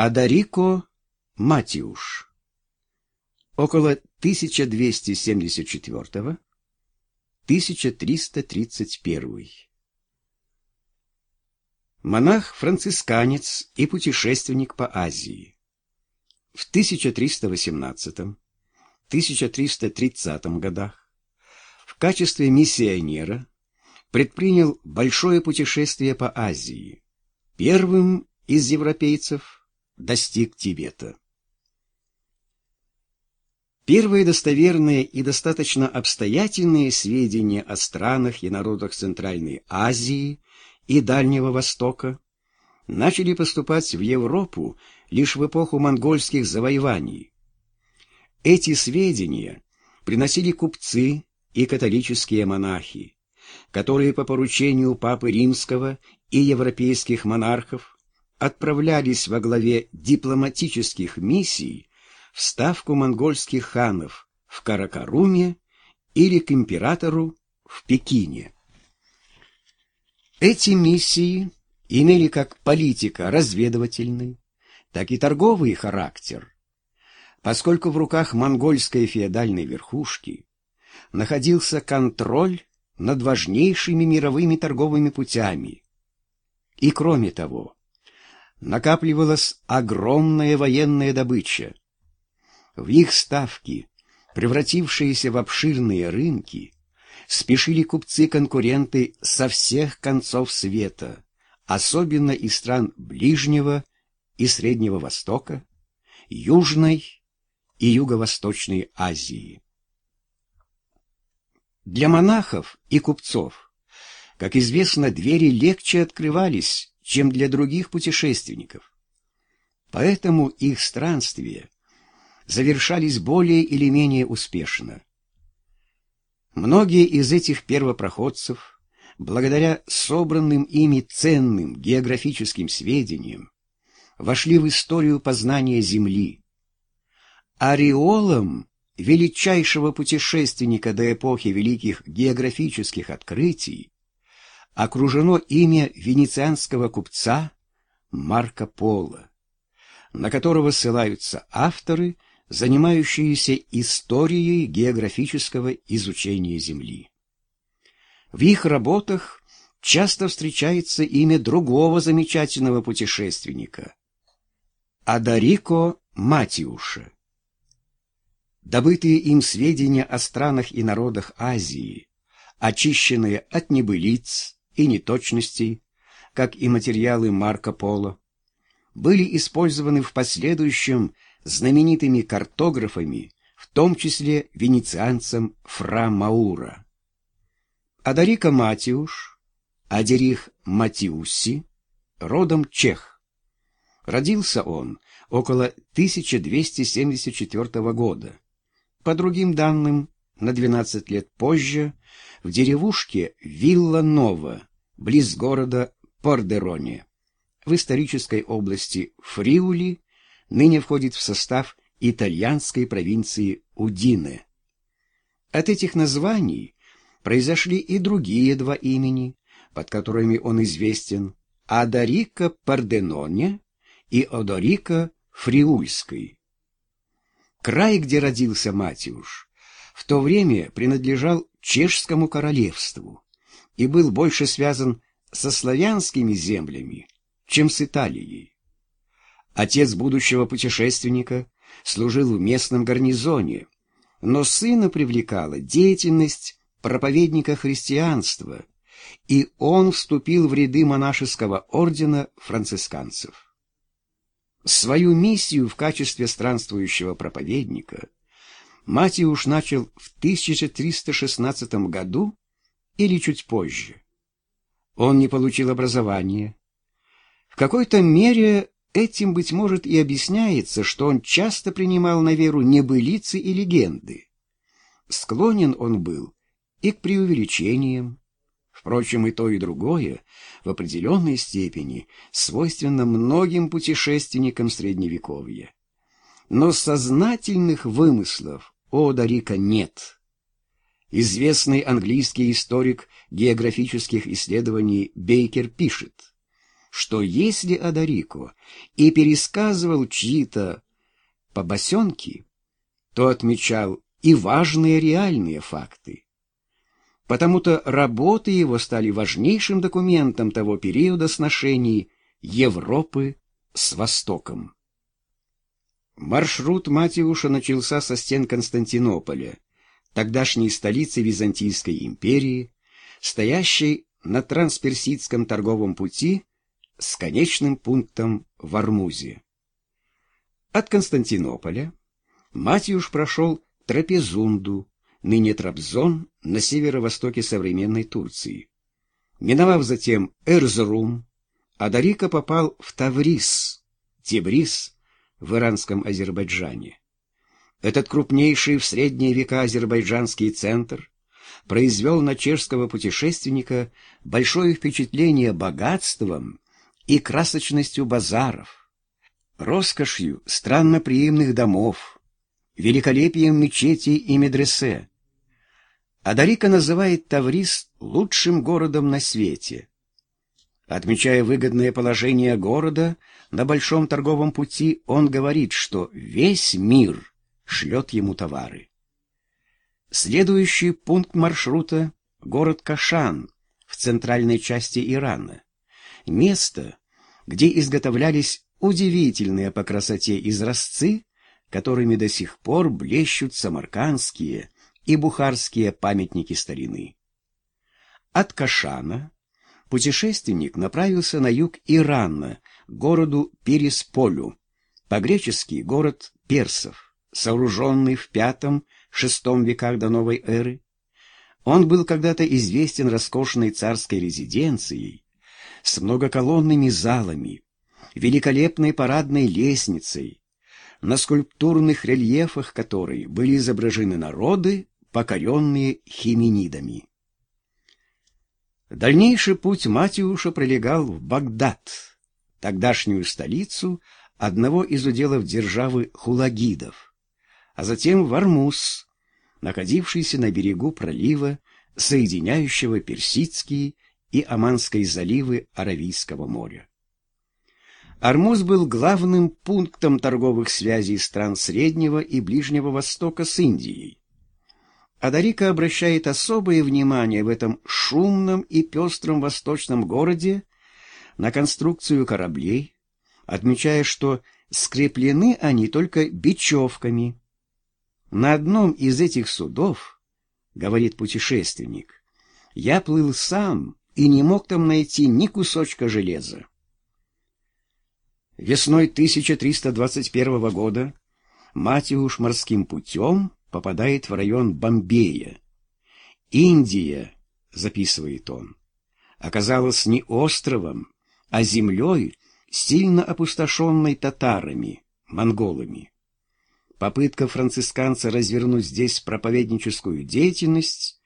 Адарико Матиуш около 1274-1331 Монах-францисканец и путешественник по Азии. В 1318-1330 годах в качестве миссионера предпринял большое путешествие по Азии. Первым из европейцев достиг Тибета. Первые достоверные и достаточно обстоятельные сведения о странах и народах Центральной Азии и Дальнего Востока начали поступать в Европу лишь в эпоху монгольских завоеваний. Эти сведения приносили купцы и католические монахи, которые по поручению Папы Римского и европейских монархов отправлялись во главе дипломатических миссий в ставку монгольских ханов в Каракаруме или к императору в Пекине. Эти миссии имели как политико-разведывательный, так и торговый характер, поскольку в руках монгольской феодальной верхушки находился контроль над важнейшими мировыми торговыми путями. И кроме того, накапливалась огромная военная добыча. В их ставки, превратившиеся в обширные рынки, спешили купцы-конкуренты со всех концов света, особенно из стран Ближнего и Среднего Востока, Южной и Юго-Восточной Азии. Для монахов и купцов, как известно, двери легче открывались чем для других путешественников. Поэтому их странствия завершались более или менее успешно. Многие из этих первопроходцев, благодаря собранным ими ценным географическим сведениям, вошли в историю познания Земли. Ореолом величайшего путешественника до эпохи великих географических открытий окружено имя венецианского купца Марко Поло, на которого ссылаются авторы, занимающиеся историей географического изучения Земли. В их работах часто встречается имя другого замечательного путешественника – Адарико Матиуша. Добытые им сведения о странах и народах Азии, очищенные от небылиц, и неточностей, как и материалы Марко Поло, были использованы в последующем знаменитыми картографами, в том числе венецианцем Фра Маура. Адарико Матиуш, Адерих Матиуси, родом чех. Родился он около 1274 года. По другим данным, на 12 лет позже, в деревушке Вилла-Нова, близ города Пордероне, в исторической области Фриули, ныне входит в состав итальянской провинции Удине. От этих названий произошли и другие два имени, под которыми он известен – Адарико Парденоне и Одорико Фриульской. Край, где родился Матиуш, в то время принадлежал Чешскому королевству и был больше связан со славянскими землями, чем с Италией. Отец будущего путешественника служил в местном гарнизоне, но сына привлекала деятельность проповедника христианства, и он вступил в ряды монашеского ордена францисканцев. Свою миссию в качестве странствующего проповедника Матиуш начал в 1316 году или чуть позже. Он не получил образования. В какой-то мере этим, быть может, и объясняется, что он часто принимал на веру небылицы и легенды. Склонен он был и к преувеличениям. Впрочем, и то, и другое в определенной степени свойственно многим путешественникам Средневековья. Но сознательных вымыслов у Дарика нет. Известный английский историк географических исследований Бейкер пишет, что если Адарико и пересказывал чьи-то побосенки, то отмечал и важные реальные факты. Потому-то работы его стали важнейшим документом того периода сношений Европы с Востоком. Маршрут Матиуша начался со стен Константинополя, тогдашней столицы Византийской империи, стоящей на трансперсидском торговом пути с конечным пунктом в Армузе. От Константинополя Матиуш прошел Трапезунду, ныне Трабзон, на северо-востоке современной Турции. Миновав затем Эрзрум, Адарика попал в Таврис, Тибрис в иранском Азербайджане. Этот крупнейший в средние века азербайджанский центр произвел на чешского путешественника большое впечатление богатством и красочностью базаров, роскошью странноприимных домов, великолепием мечетей и медресе. Адарика называет Таврис лучшим городом на свете. Отмечая выгодное положение города на большом торговом пути, он говорит, что весь мир шлет ему товары. Следующий пункт маршрута — город Кашан в центральной части Ирана. Место, где изготовлялись удивительные по красоте изразцы, которыми до сих пор блещут самаркандские и бухарские памятники старины. От Кашана путешественник направился на юг Ирана, к городу Пересполю, по-гречески город персов, сооруженный в V-VI веках до новой эры. Он был когда-то известен роскошной царской резиденцией с многоколонными залами, великолепной парадной лестницей, на скульптурных рельефах которой были изображены народы, покоренные хименидами. Дальнейший путь Матиуша пролегал в Багдад, тогдашнюю столицу одного из уделов державы хулагидов, а затем в Армуз, находившийся на берегу пролива, соединяющего Персидские и Оманские заливы Аравийского моря. Армуз был главным пунктом торговых связей стран Среднего и Ближнего Востока с Индией. Адарика обращает особое внимание в этом шумном и пестром восточном городе на конструкцию кораблей, отмечая, что скреплены они только бечевками. На одном из этих судов, говорит путешественник, я плыл сам и не мог там найти ни кусочка железа. Весной 1321 года Матиуш морским путем попадает в район Бомбея. Индия, записывает он, оказалась не островом, а землей, сильно опустошенной татарами, монголами. Попытка францисканца развернуть здесь проповедническую деятельность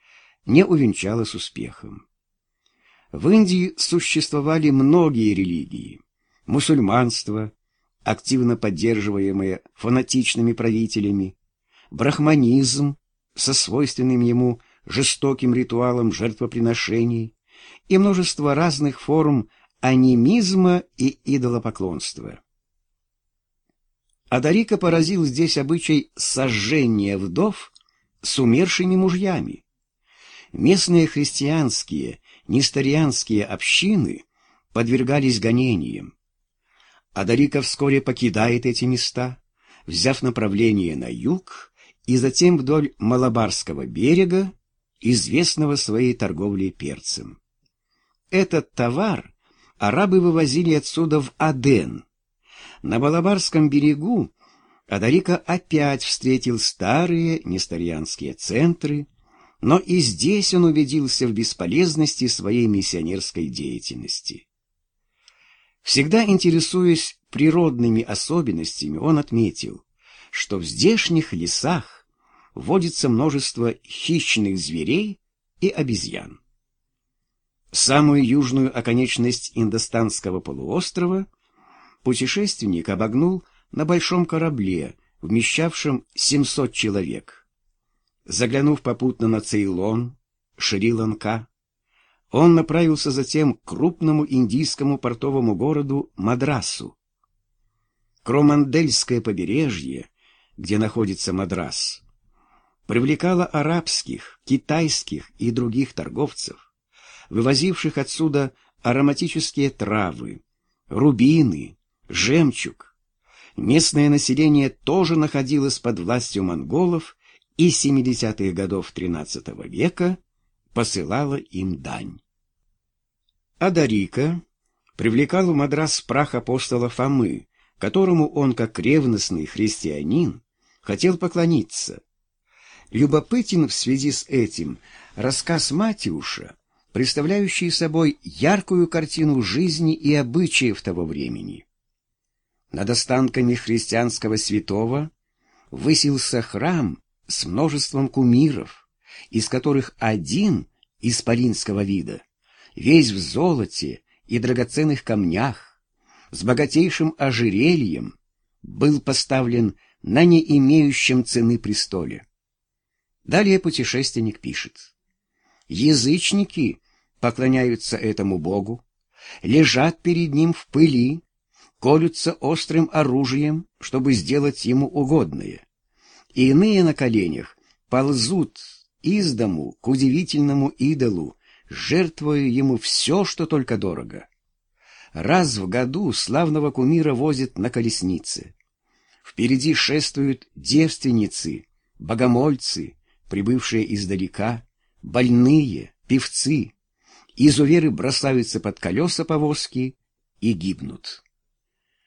не увенчалась успехом. В Индии существовали многие религии мусульманство, активно поддерживаемое фанатичными правителями, брахманизм со свойственным ему жестоким ритуалом жертвоприношений и множество разных форм анимизма и идолопоклонства. Адарика поразил здесь обычай сожжения вдов с умершими мужьями. Местные христианские, несторианские общины подвергались гонениям, Адарика вскоре покидает эти места, взяв направление на юг и затем вдоль Малабарского берега, известного своей торговлей перцем. Этот товар арабы вывозили отсюда в Аден. На Малабарском берегу Адарика опять встретил старые несторианские центры, но и здесь он убедился в бесполезности своей миссионерской деятельности. Всегда интересуясь природными особенностями, он отметил, что в здешних лесах водится множество хищных зверей и обезьян. Самую южную оконечность Индостанского полуострова путешественник обогнул на большом корабле, вмещавшем 700 человек. Заглянув попутно на Цейлон, Шри-Ланка, он направился затем к крупному индийскому портовому городу Мадрасу. Кромандельское побережье, где находится Мадрас, привлекало арабских, китайских и других торговцев, вывозивших отсюда ароматические травы, рубины, жемчуг. Местное население тоже находилось под властью монголов и 70-х годов XIII века посылало им дань. Адарика привлекал в Мадрас прах апостола Фомы, которому он, как ревностный христианин, хотел поклониться. Любопытен в связи с этим рассказ Матиуша, представляющий собой яркую картину жизни и обычаев того времени. Над останками христианского святого высился храм с множеством кумиров, из которых один исполинского вида, весь в золоте и драгоценных камнях, с богатейшим ожерельем, был поставлен на не имеющем цены престоле. Далее путешественник пишет. Язычники поклоняются этому богу, лежат перед ним в пыли, колются острым оружием, чтобы сделать ему угодное. Иные на коленях ползут из дому к удивительному идолу, жертвуя ему все, что только дорого. Раз в году славного кумира возят на колеснице. Впереди шествуют девственницы, богомольцы, прибывшие издалека, больные, певцы. Изуверы бросаются под колеса повозки и гибнут.